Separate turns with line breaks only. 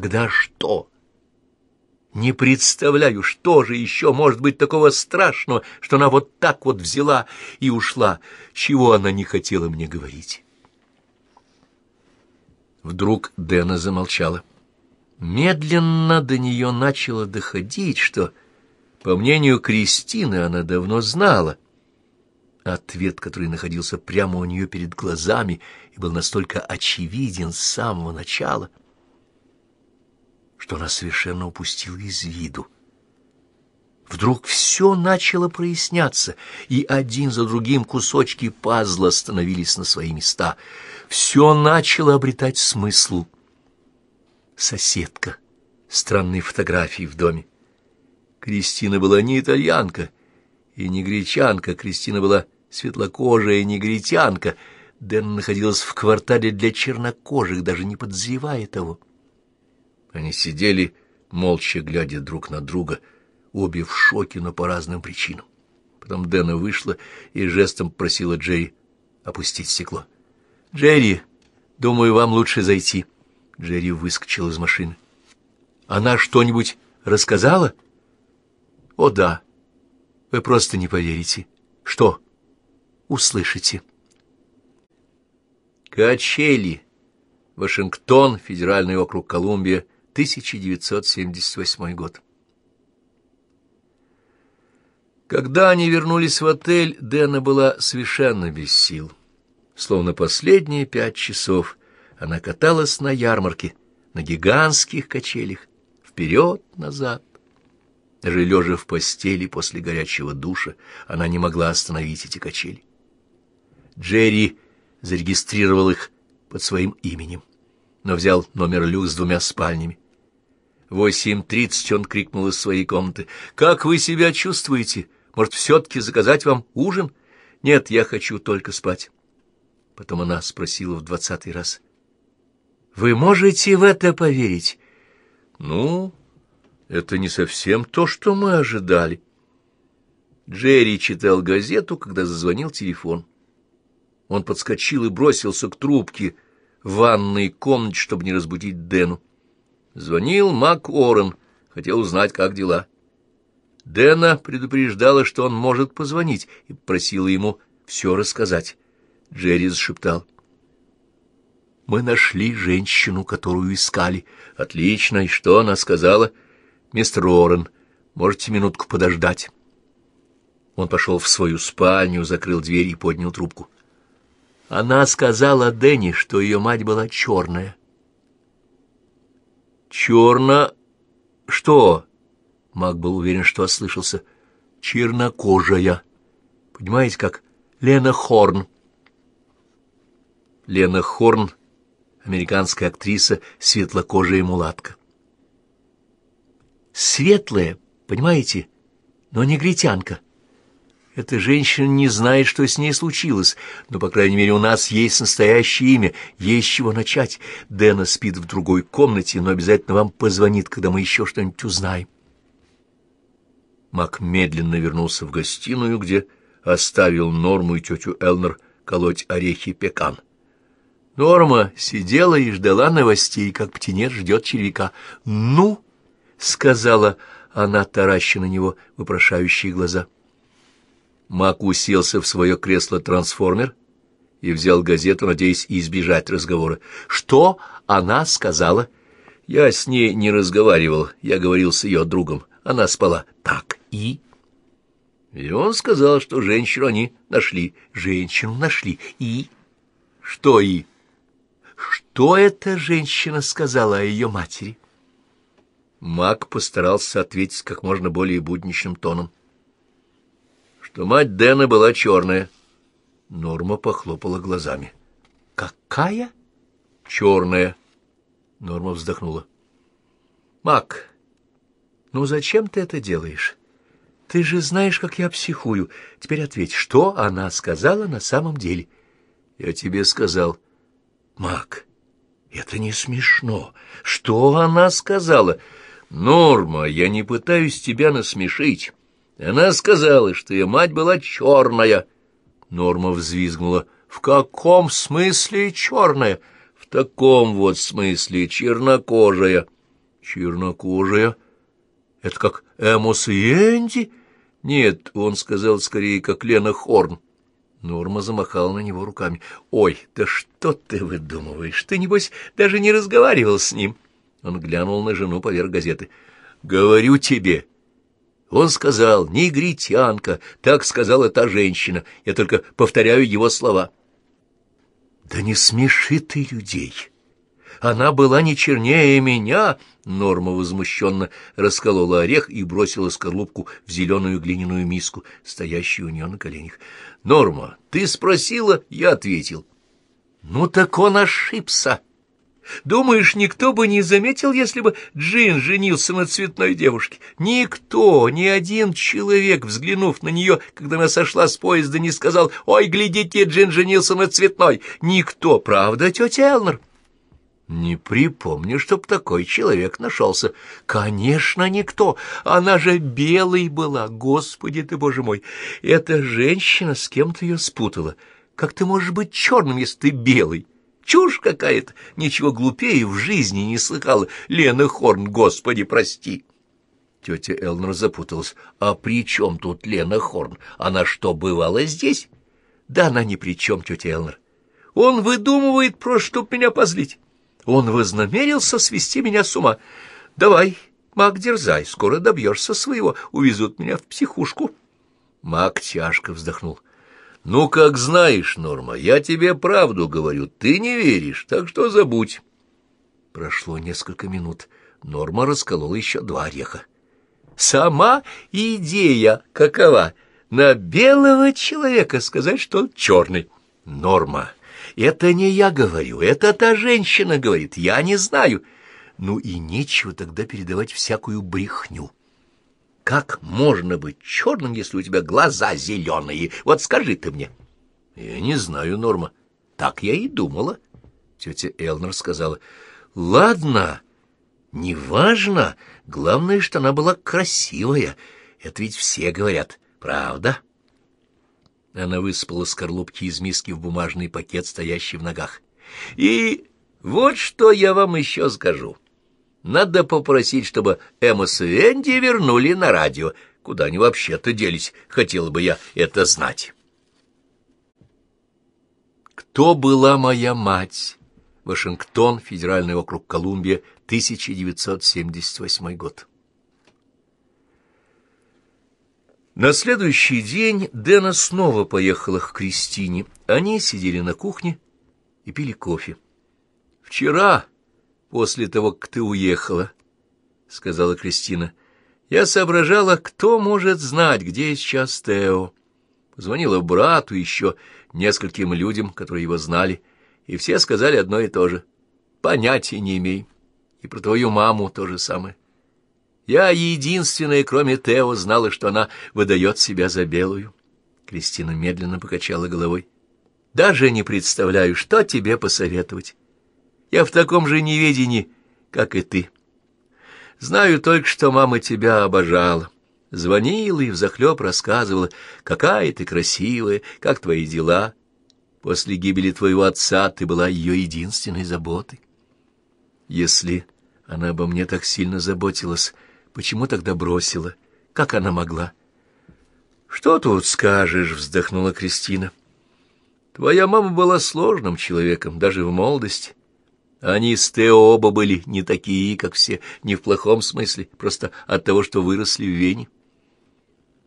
Тогда что? Не представляю, что же еще может быть такого страшного, что она вот так вот взяла и ушла, чего она не хотела мне говорить. Вдруг Дэна замолчала. Медленно до нее начало доходить, что, по мнению Кристины, она давно знала. Ответ, который находился прямо у нее перед глазами и был настолько очевиден с самого начала, что она совершенно упустила из виду. Вдруг все начало проясняться, и один за другим кусочки пазла становились на свои места. Все начало обретать смысл. Соседка. Странные фотографии в доме. Кристина была не итальянка и не гречанка. Кристина была светлокожая негритянка. Дэн находилась в квартале для чернокожих, даже не подозревая того. Они сидели, молча глядя друг на друга, — обе в шоке, но по разным причинам. Потом Дэна вышла и жестом просила Джерри опустить стекло. «Джерри, думаю, вам лучше зайти». Джерри выскочил из машины. «Она что-нибудь рассказала?» «О, да. Вы просто не поверите. Что? Услышите». Качели. Вашингтон, Федеральный округ Колумбия, 1978 год. Когда они вернулись в отель, Дэна была совершенно без сил. Словно последние пять часов она каталась на ярмарке, на гигантских качелях, вперед-назад. Даже лежа в постели после горячего душа, она не могла остановить эти качели. Джерри зарегистрировал их под своим именем, но взял номер люкс с двумя спальнями. Восемь тридцать он крикнул из своей комнаты. «Как вы себя чувствуете?» Может, все-таки заказать вам ужин? Нет, я хочу только спать. Потом она спросила в двадцатый раз. Вы можете в это поверить? Ну, это не совсем то, что мы ожидали. Джерри читал газету, когда зазвонил телефон. Он подскочил и бросился к трубке в ванной комнате, чтобы не разбудить Дэну. Звонил Мак Уоррен, хотел узнать, как дела. Дэна предупреждала, что он может позвонить, и просила ему все рассказать. Джерри зашептал. «Мы нашли женщину, которую искали. Отлично. И что она сказала?» «Мистер Уоррен, можете минутку подождать?» Он пошел в свою спальню, закрыл дверь и поднял трубку. Она сказала Дэнни, что ее мать была черная. «Черно... что?» Маг был уверен, что ослышался. Чернокожая. Понимаете, как Лена Хорн. Лена Хорн, американская актриса, светлокожая мулатка. Светлая, понимаете, но негритянка. Эта женщина не знает, что с ней случилось, но, по крайней мере, у нас есть настоящее имя, есть чего начать. Дэна спит в другой комнате, но обязательно вам позвонит, когда мы еще что-нибудь узнаем. Мак медленно вернулся в гостиную, где оставил Норму и тетю Элнер колоть орехи пекан. Норма сидела и ждала новостей, как птенец ждет червяка. «Ну?» — сказала она, тараща на него вопрошающие глаза. Мак уселся в свое кресло-трансформер и взял газету, надеясь избежать разговора. «Что она сказала?» «Я с ней не разговаривал, я говорил с ее другом. Она спала. Так, и? И он сказал, что женщину они нашли. Женщину нашли. И? Что и? Что эта женщина сказала о ее матери? Мак постарался ответить как можно более будничным тоном. Что мать Дэна была черная. Норма похлопала глазами. «Какая?» «Черная». Норма вздохнула. «Мак, ну зачем ты это делаешь? Ты же знаешь, как я психую. Теперь ответь, что она сказала на самом деле? Я тебе сказал. Мак, это не смешно. Что она сказала? Норма, я не пытаюсь тебя насмешить. Она сказала, что ее мать была черная. Норма взвизгнула. В каком смысле черная? В таком вот смысле чернокожая. Чернокожая? Это как Эмос и Энди? Нет, он сказал скорее, как Лена Хорн. Норма замахала на него руками. «Ой, да что ты выдумываешь? Ты, небось, даже не разговаривал с ним?» Он глянул на жену поверх газеты. «Говорю тебе, он сказал, негритянка, так сказала та женщина. Я только повторяю его слова. Да не смеши ты людей. Она была не чернее меня. Норма возмущенно расколола орех и бросила скорлупку в зеленую глиняную миску, стоящую у нее на коленях. Норма, ты спросила, я ответил. Ну так он ошибся. Думаешь, никто бы не заметил, если бы Джин женился на цветной девушке? Никто, ни один человек, взглянув на нее, когда она сошла с поезда, не сказал «Ой, глядите, Джин женился на цветной». Никто, правда, тетя Элнер? Не припомню, чтоб такой человек нашелся. Конечно, никто. Она же белой была, господи ты, боже мой. Эта женщина с кем-то ее спутала. Как ты можешь быть черным, если ты белый? Чушь какая-то, ничего глупее в жизни не слыхала. Лена Хорн, господи, прости. Тетя Элнер запуталась. А при чем тут Лена Хорн? Она что, бывала здесь? Да она ни при чем, тетя Элнер. Он выдумывает просто, чтоб меня позлить. Он вознамерился свести меня с ума. Давай, Мак, дерзай, скоро добьешься своего, увезут меня в психушку. Мак тяжко вздохнул. «Ну, как знаешь, Норма, я тебе правду говорю, ты не веришь, так что забудь». Прошло несколько минут. Норма расколола еще два ореха. «Сама идея какова? На белого человека сказать, что он черный. Норма, это не я говорю, это та женщина говорит, я не знаю. Ну и нечего тогда передавать всякую брехню». Как можно быть черным, если у тебя глаза зеленые? Вот скажи ты мне. — Я не знаю, Норма. Так я и думала. Тетя Элнер сказала. — Ладно, неважно. Главное, что она была красивая. Это ведь все говорят. Правда? Она высыпала скорлупки из миски в бумажный пакет, стоящий в ногах. — И вот что я вам еще скажу. — надо попросить, чтобы Эмос и Энди вернули на радио. Куда они вообще-то делись, хотела бы я это знать. Кто была моя мать? Вашингтон, Федеральный округ Колумбия, 1978 год. На следующий день Дэна снова поехала к Кристине. Они сидели на кухне и пили кофе. Вчера после того, как ты уехала, — сказала Кристина. Я соображала, кто может знать, где сейчас Тео. Позвонила брату еще нескольким людям, которые его знали, и все сказали одно и то же. Понятия не имей. И про твою маму то же самое. Я единственная, кроме Тео, знала, что она выдает себя за белую. Кристина медленно покачала головой. Даже не представляю, что тебе посоветовать. Я в таком же неведении, как и ты. Знаю только, что мама тебя обожала. Звонила и взахлеб рассказывала, какая ты красивая, как твои дела. После гибели твоего отца ты была ее единственной заботой. Если она обо мне так сильно заботилась, почему тогда бросила? Как она могла? — Что тут скажешь? — вздохнула Кристина. — Твоя мама была сложным человеком, даже в молодости. Они с Тео оба были не такие, как все, не в плохом смысле, просто от того, что выросли в Вене.